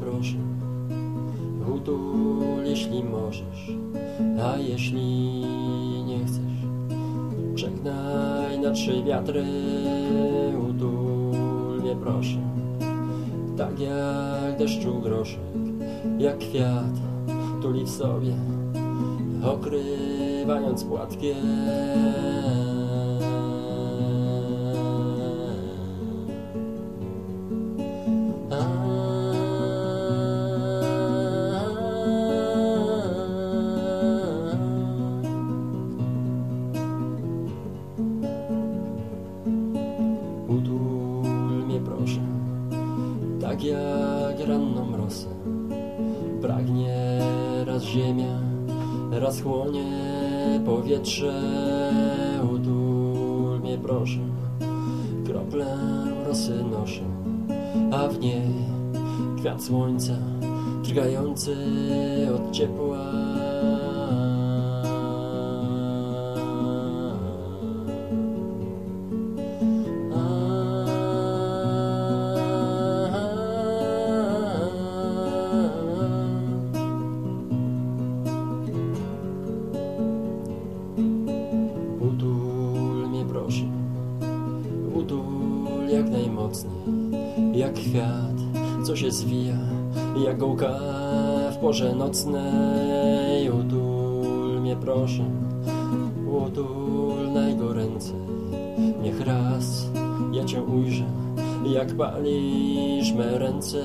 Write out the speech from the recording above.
proszę Utul jeśli możesz A jeśli nie chcesz. Żegnaj na trzy wiatry Utul mnie proszę. Tak jak deszczu groszek Jak kwiat tuli w sobie Okrywając płatkiem tak jak ranną rosę. Pragnie raz ziemia, raz chłonie powietrze. Utul mnie proszę, kroplę rosy noszę, a w niej kwiat słońca, drgający od ciepła. Utul jak najmocniej, jak kwiat, co się zwija, jak gołka w porze nocnej. Utul mnie proszę, utul na jego ręce, niech raz ja cię ujrzę, jak palisz me ręce.